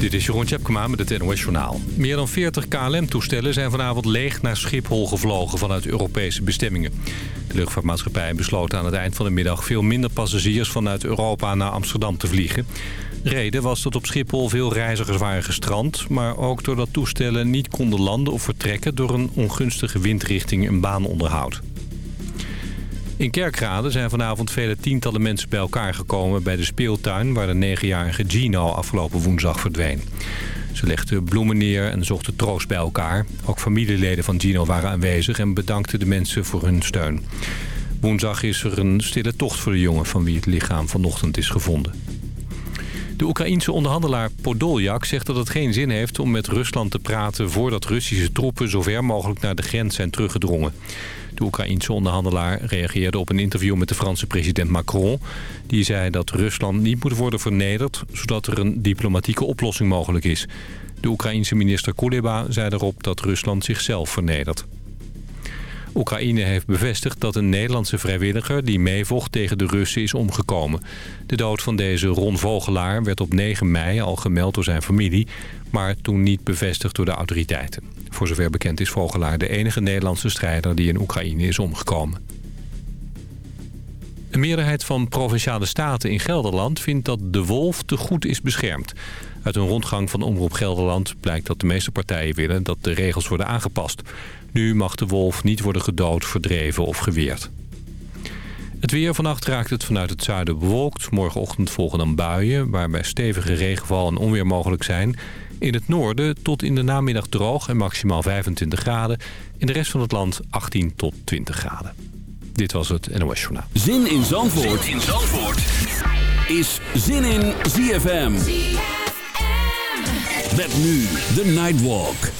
Dit is Jeroen Tjepkema met het NOS Journaal. Meer dan 40 KLM-toestellen zijn vanavond leeg naar Schiphol gevlogen vanuit Europese bestemmingen. De luchtvaartmaatschappij besloot aan het eind van de middag veel minder passagiers vanuit Europa naar Amsterdam te vliegen. Reden was dat op Schiphol veel reizigers waren gestrand... maar ook doordat toestellen niet konden landen of vertrekken... door een ongunstige windrichting en baanonderhoud. In Kerkrade zijn vanavond vele tientallen mensen bij elkaar gekomen... bij de speeltuin waar de negenjarige Gino afgelopen woensdag verdween. Ze legden bloemen neer en zochten troost bij elkaar. Ook familieleden van Gino waren aanwezig en bedankten de mensen voor hun steun. Woensdag is er een stille tocht voor de jongen van wie het lichaam vanochtend is gevonden. De Oekraïense onderhandelaar Podoljak zegt dat het geen zin heeft om met Rusland te praten... voordat Russische troepen zo ver mogelijk naar de grens zijn teruggedrongen. De Oekraïense onderhandelaar reageerde op een interview met de Franse president Macron. Die zei dat Rusland niet moet worden vernederd... zodat er een diplomatieke oplossing mogelijk is. De Oekraïense minister Kuleba zei erop dat Rusland zichzelf vernedert. Oekraïne heeft bevestigd dat een Nederlandse vrijwilliger die meevocht tegen de Russen is omgekomen. De dood van deze Ron Vogelaar werd op 9 mei al gemeld door zijn familie, maar toen niet bevestigd door de autoriteiten. Voor zover bekend is Vogelaar de enige Nederlandse strijder die in Oekraïne is omgekomen. Een meerderheid van Provinciale Staten in Gelderland vindt dat de wolf te goed is beschermd. Uit een rondgang van Omroep Gelderland blijkt dat de meeste partijen willen dat de regels worden aangepast. Nu mag de wolf niet worden gedood, verdreven of geweerd. Het weer vannacht raakt het vanuit het zuiden bewolkt. Morgenochtend volgen dan buien, waarbij stevige regenval en onweer mogelijk zijn. In het noorden tot in de namiddag droog en maximaal 25 graden. In de rest van het land 18 tot 20 graden. Dit was het NOS Journaal. Zin in Zandvoort, zin in Zandvoort. is Zin in ZFM. ZFM. Met nu de Nightwalk.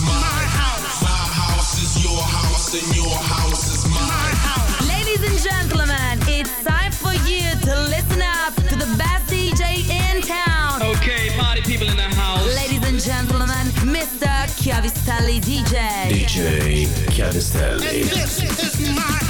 My house. My house is your house, and your house is mine. My house. Ladies and gentlemen, it's time for you to listen up to the best DJ in town. Okay, party people in the house. Ladies and gentlemen, Mr. Chiavistelli DJ. DJ Chiavistelli. And this is my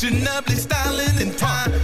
Schedules and frequencies that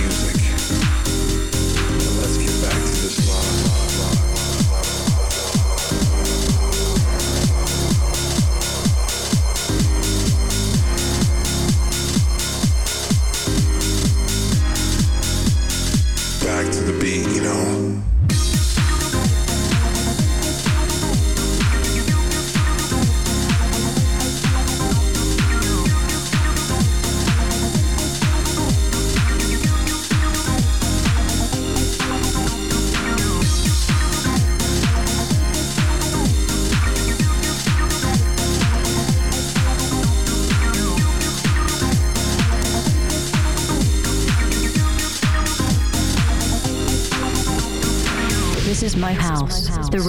music.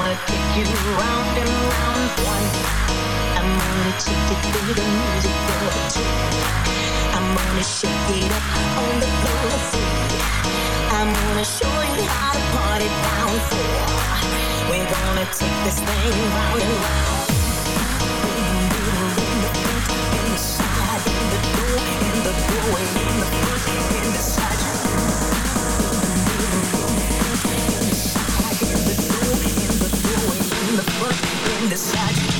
Gonna take you round and round one. I'm gonna take you through the music door two. I'm gonna shake it up on the floor three. I'm gonna show you how to party down four. We're gonna take this thing round and round. In the door, in the doorway, in the front, in the the side.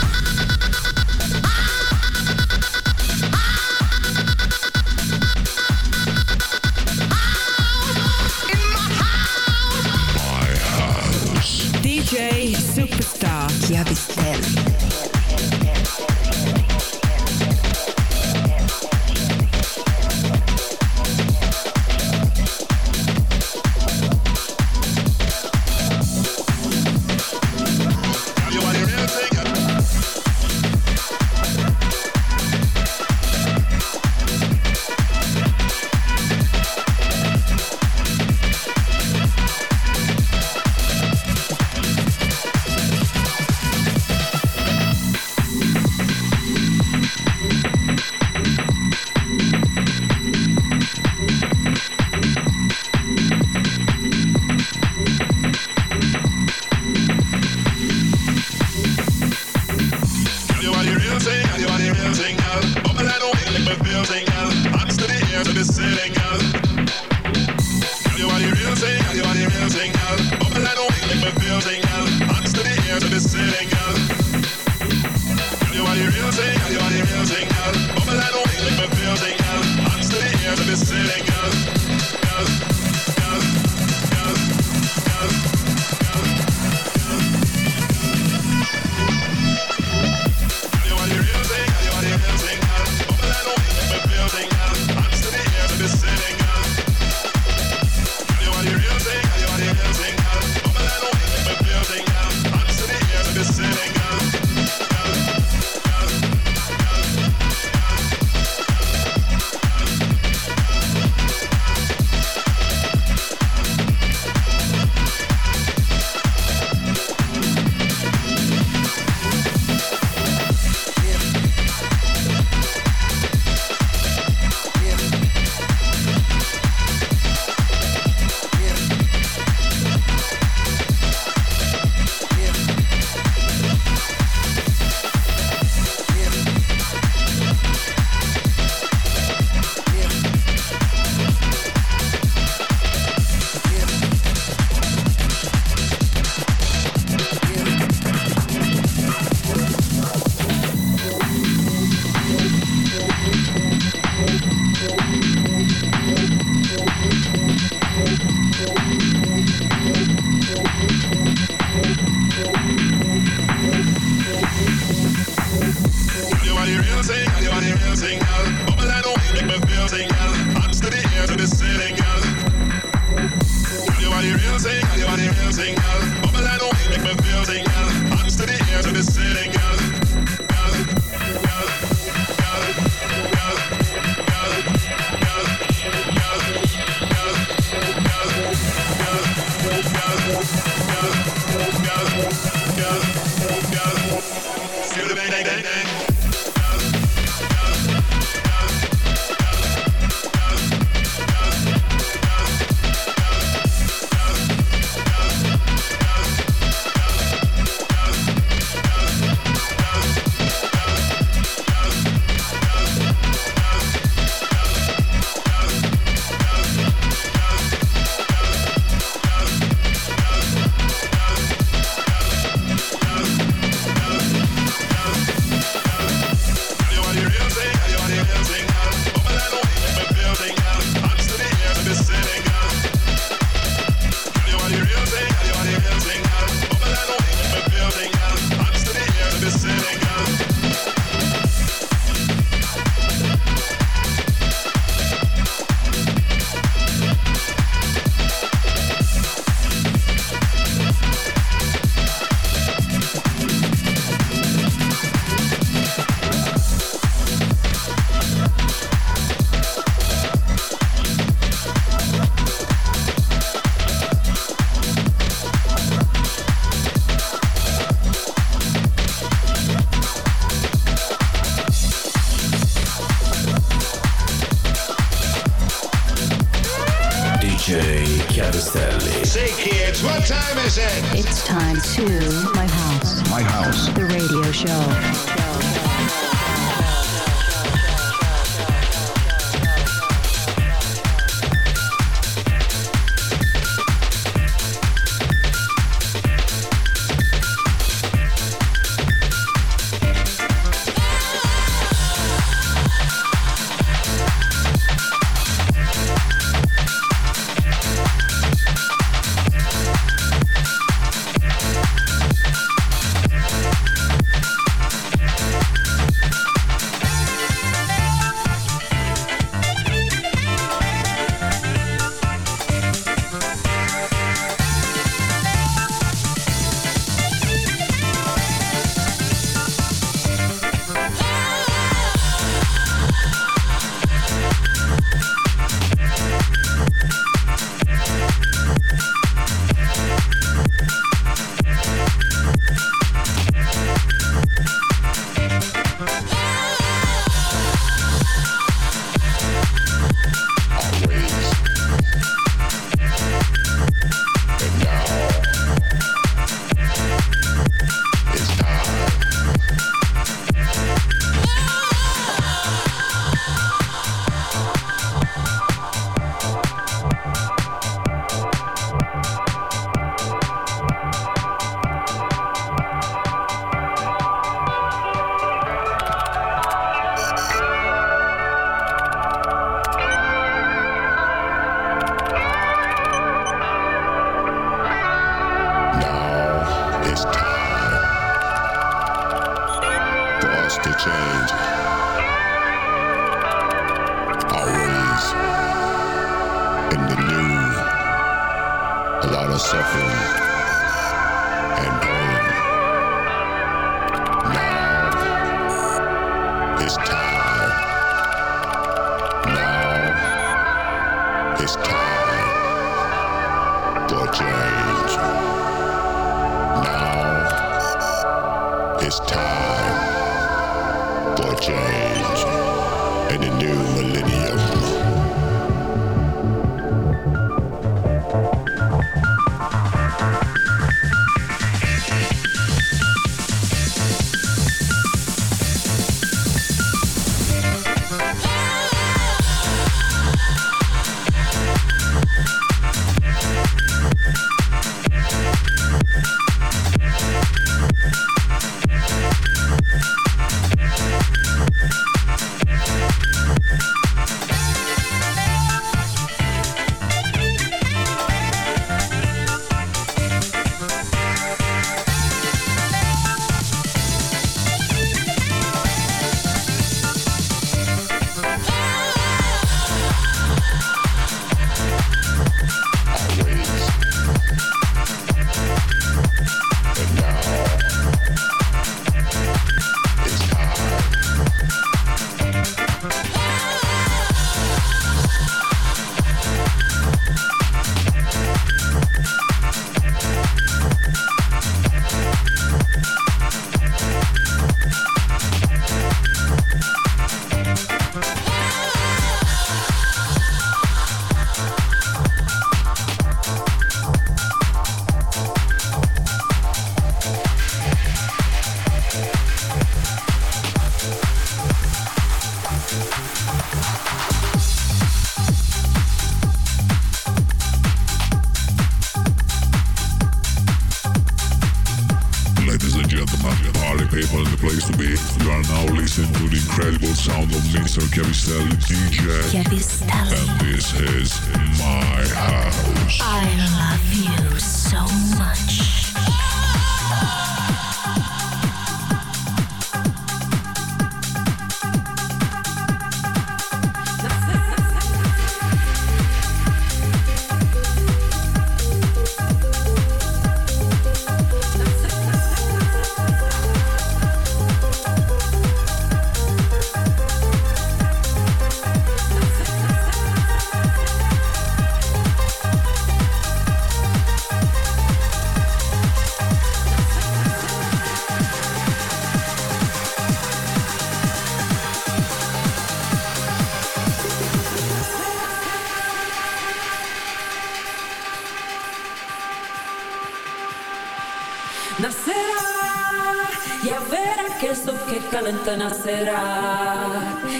Ya verá que esto que calienta nacerá,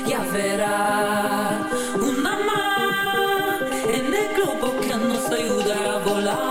ya verá una más en el globo que nos ayuda a volar,